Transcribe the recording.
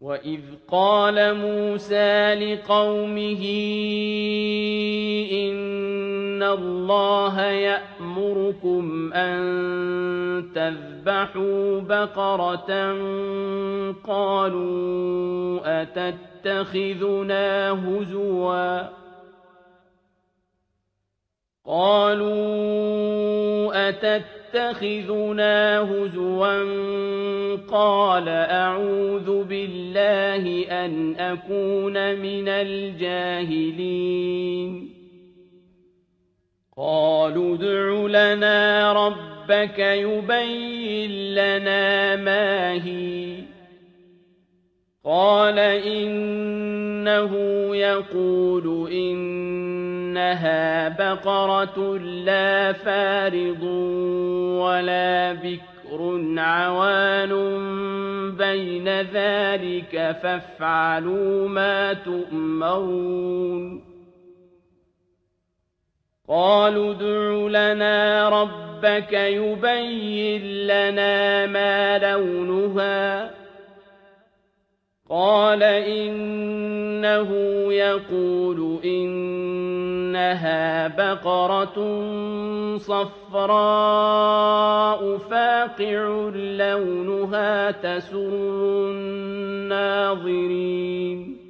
وَإِذْ قَالَ مُوسَىٰ لِقَوْمِهِ إِنَّ اللَّهَ يَأْمُرُكُمْ أَن تَذْبَحُوا بَقَرَةً. قَالُوا أَتَتَّخِذُنَا هُزُوًا. قَالُوا أَتَتَّخِذُنَا هُزُوًا؟ قَالَ أَعُوذُ بِاللَّهِ أَنْ أَكُونَ مِنَ الْجَاهِلِينَ. قَالُوا ادْعُ لَنَا رَبَّكَ يُبَيِّن لَّنَا مَا هِيَ. قَالَ إِنَّهُ يَقُولُ إِنَّهَا بَقَرَةٌ لَّا فَارِضٌ وَلَا بِكْرٌ عَوَانٌ بَيْنَ ذَٰلِكَ فَافْعَلُوا مَا تُؤْمَرُونَ. قَالُوا ادْعُ لَنَا رَبَّكَ يُبَيِّن لَّنَا مَا لَوْنُهَا. قَالَ إِنَّهُ يَقُولُ إِنَّهَا بَقَرَةٌ صَفْرَاءُ فَاقِعٌ لَّوْنُهَا تَسُرُّ النَّاظِرِينَ.